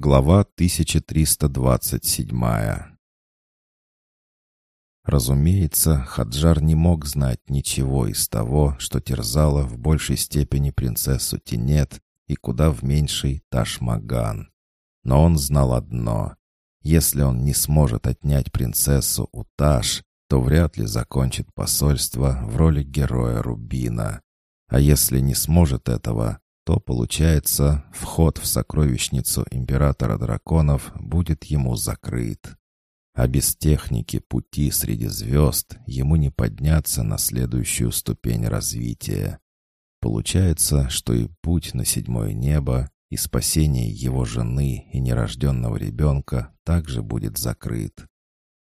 Глава 1327 Разумеется, Хаджар не мог знать ничего из того, что терзало в большей степени принцессу Тинет и куда в меньшей Ташмаган. Но он знал одно. Если он не сможет отнять принцессу у Таш, то вряд ли закончит посольство в роли героя Рубина. А если не сможет этого, то, получается, вход в сокровищницу императора драконов будет ему закрыт. А без техники пути среди звезд ему не подняться на следующую ступень развития. Получается, что и путь на седьмое небо, и спасение его жены и нерожденного ребенка также будет закрыт.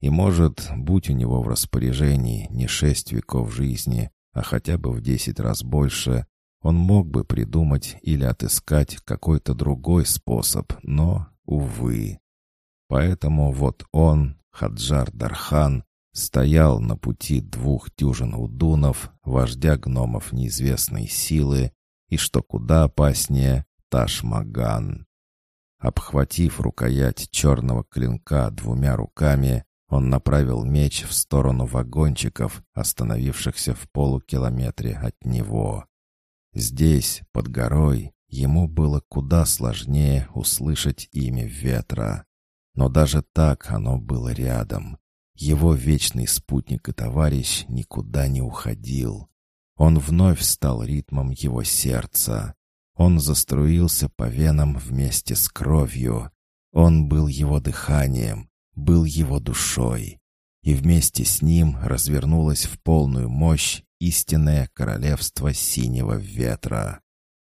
И может, будь у него в распоряжении не шесть веков жизни, а хотя бы в десять раз больше, он мог бы придумать или отыскать какой-то другой способ, но, увы. Поэтому вот он, Хаджар Дархан, стоял на пути двух дюжин удунов, вождя гномов неизвестной силы, и, что куда опаснее, Ташмаган. Обхватив рукоять черного клинка двумя руками, он направил меч в сторону вагончиков, остановившихся в полукилометре от него. Здесь, под горой, ему было куда сложнее услышать имя ветра. Но даже так оно было рядом. Его вечный спутник и товарищ никуда не уходил. Он вновь стал ритмом его сердца. Он заструился по венам вместе с кровью. Он был его дыханием, был его душой. И вместе с ним развернулась в полную мощь истинное королевство синего ветра.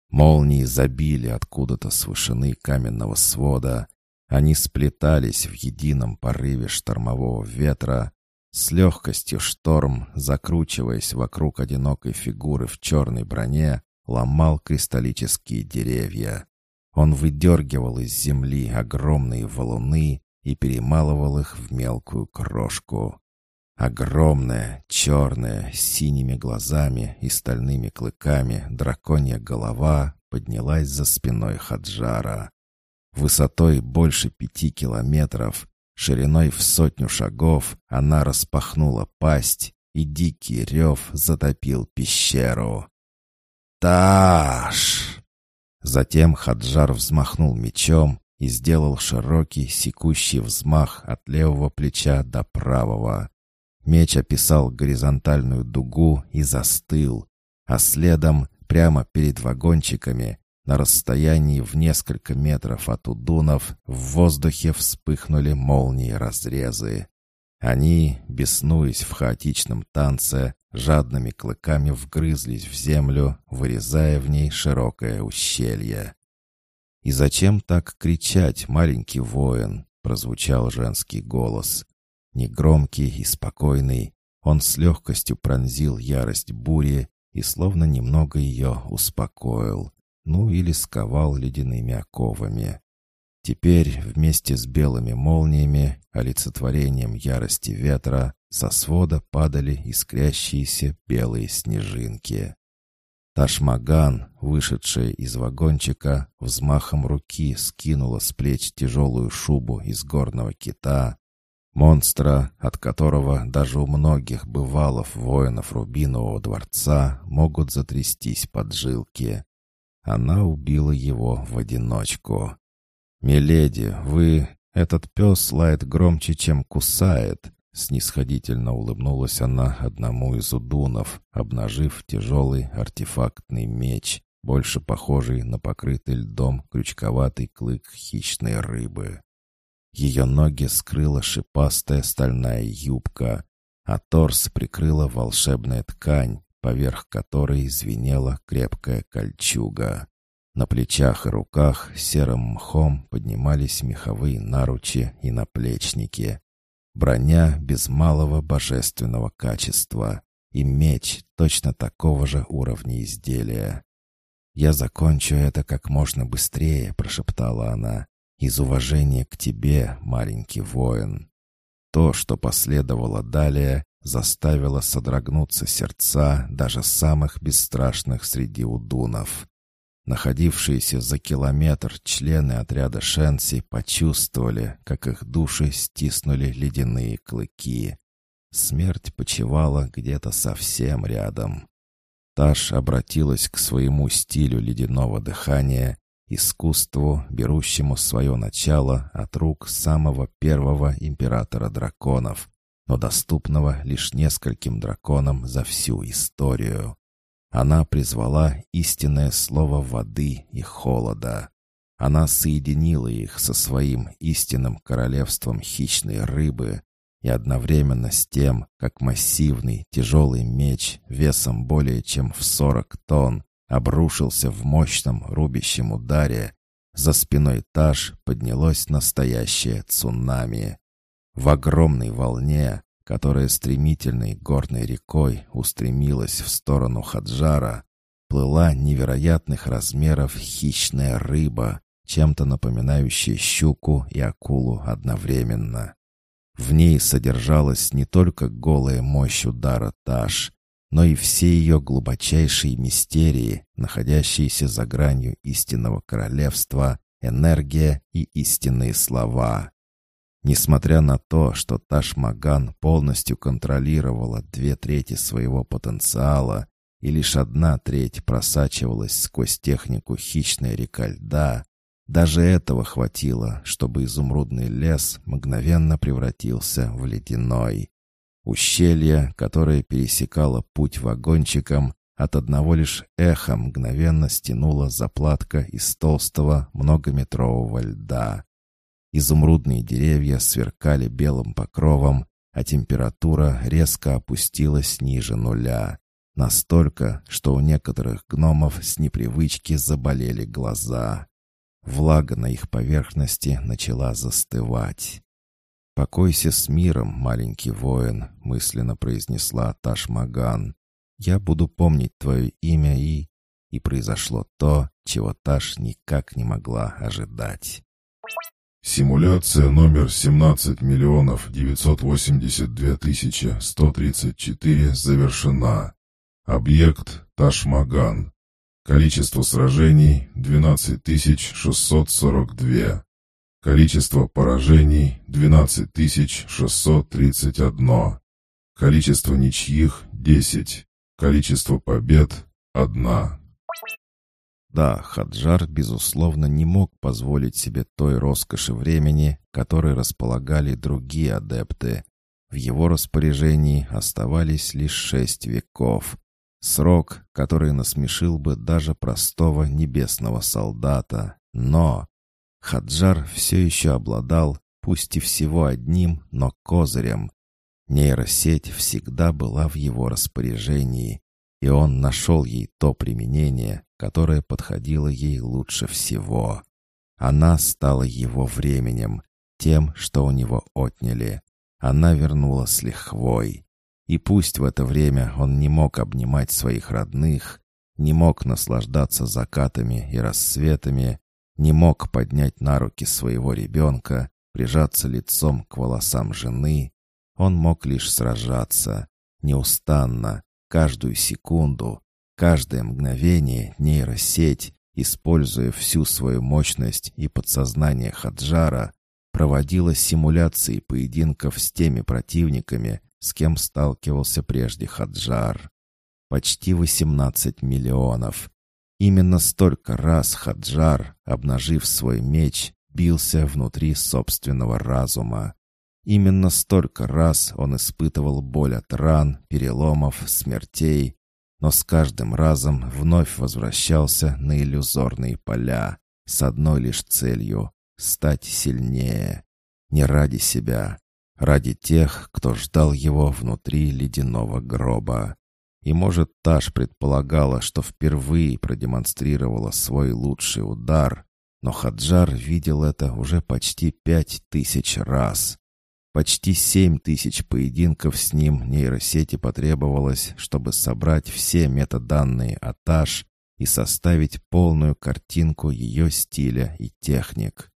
Молнии забили откуда-то с вышины каменного свода. Они сплетались в едином порыве штормового ветра. С легкостью шторм, закручиваясь вокруг одинокой фигуры в черной броне, ломал кристаллические деревья. Он выдергивал из земли огромные валуны и перемалывал их в мелкую крошку. Огромная, черная, с синими глазами и стальными клыками драконья голова поднялась за спиной Хаджара. Высотой больше пяти километров, шириной в сотню шагов, она распахнула пасть, и дикий рев затопил пещеру. «Таш!» Затем Хаджар взмахнул мечом и сделал широкий секущий взмах от левого плеча до правого. Меч описал горизонтальную дугу и застыл, а следом, прямо перед вагончиками, на расстоянии в несколько метров от удунов, в воздухе вспыхнули молнии-разрезы. Они, беснуясь в хаотичном танце, жадными клыками вгрызлись в землю, вырезая в ней широкое ущелье. «И зачем так кричать, маленький воин?» — прозвучал женский голос. Негромкий и спокойный, он с легкостью пронзил ярость бури и словно немного ее успокоил, ну или сковал ледяными оковами. Теперь вместе с белыми молниями, олицетворением ярости ветра, со свода падали искрящиеся белые снежинки. Ташмаган, вышедшая из вагончика, взмахом руки скинула с плеч тяжелую шубу из горного кита, Монстра, от которого даже у многих бывалов воинов Рубинового дворца могут затрястись поджилки. Она убила его в одиночку. «Миледи, вы... Этот пес лает громче, чем кусает!» Снисходительно улыбнулась она одному из удунов, обнажив тяжелый артефактный меч, больше похожий на покрытый льдом крючковатый клык хищной рыбы. Ее ноги скрыла шипастая стальная юбка, а торс прикрыла волшебная ткань, поверх которой звенела крепкая кольчуга. На плечах и руках серым мхом поднимались меховые наручи и наплечники. Броня без малого божественного качества и меч точно такого же уровня изделия. «Я закончу это как можно быстрее», — прошептала она из уважения к тебе, маленький воин. То, что последовало далее, заставило содрогнуться сердца даже самых бесстрашных среди удунов. Находившиеся за километр члены отряда Шенси почувствовали, как их души стиснули ледяные клыки. Смерть почивала где-то совсем рядом. Таш обратилась к своему стилю ледяного дыхания, искусству, берущему свое начало от рук самого первого императора драконов, но доступного лишь нескольким драконам за всю историю. Она призвала истинное слово воды и холода. Она соединила их со своим истинным королевством хищной рыбы и одновременно с тем, как массивный тяжелый меч весом более чем в сорок тонн обрушился в мощном рубящем ударе, за спиной Таш поднялось настоящее цунами. В огромной волне которая стремительной горной рекой устремилась в сторону Хаджара, плыла невероятных размеров хищная рыба, чем-то напоминающая щуку и акулу одновременно. В ней содержалась не только голая мощь удара Таш, но и все ее глубочайшие мистерии, находящиеся за гранью истинного королевства, энергия и истинные слова. Несмотря на то, что Ташмаган полностью контролировала две трети своего потенциала, и лишь одна треть просачивалась сквозь технику хищная река льда, даже этого хватило, чтобы изумрудный лес мгновенно превратился в ледяной. Ущелье, которое пересекало путь вагончиком, от одного лишь эха мгновенно стянуло заплатка из толстого многометрового льда. Изумрудные деревья сверкали белым покровом, а температура резко опустилась ниже нуля. Настолько, что у некоторых гномов с непривычки заболели глаза. Влага на их поверхности начала застывать. «Покойся с миром, маленький воин», — мысленно произнесла Ташмаган. «Я буду помнить твое имя и...» И произошло то, чего Таш никак не могла ожидать. Симуляция номер 17 миллионов 982 тысячи 134 завершена. Объект Ташмаган. Количество сражений 12642. Количество поражений 12631. Количество ничьих 10. Количество побед 1. Да, Хаджар, безусловно, не мог позволить себе той роскоши времени, которой располагали другие адепты. В его распоряжении оставались лишь шесть веков. Срок, который насмешил бы даже простого небесного солдата. Но Хаджар все еще обладал, пусть и всего одним, но козырем. Нейросеть всегда была в его распоряжении, и он нашел ей то применение, которое подходило ей лучше всего. Она стала его временем, тем, что у него отняли. Она вернула с лихвой. И пусть в это время он не мог обнимать своих родных, не мог наслаждаться закатами и рассветами, не мог поднять на руки своего ребенка, прижаться лицом к волосам жены, он мог лишь сражаться, неустанно, каждую секунду, Каждое мгновение нейросеть, используя всю свою мощность и подсознание Хаджара, проводила симуляции поединков с теми противниками, с кем сталкивался прежде Хаджар. Почти 18 миллионов. Именно столько раз Хаджар, обнажив свой меч, бился внутри собственного разума. Именно столько раз он испытывал боль от ран, переломов, смертей, но с каждым разом вновь возвращался на иллюзорные поля с одной лишь целью — стать сильнее. Не ради себя, ради тех, кто ждал его внутри ледяного гроба. И, может, Таш предполагала, что впервые продемонстрировала свой лучший удар, но Хаджар видел это уже почти пять тысяч раз. Почти семь тысяч поединков с ним нейросети потребовалось, чтобы собрать все метаданные Аташ и составить полную картинку ее стиля и техник.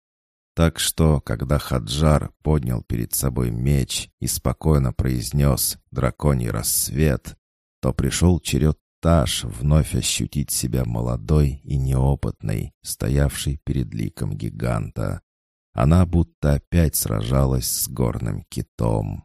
Так что, когда Хаджар поднял перед собой меч и спокойно произнес «драконий рассвет», то пришел черед Таш вновь ощутить себя молодой и неопытной, стоявшей перед ликом гиганта. Она будто опять сражалась с горным китом.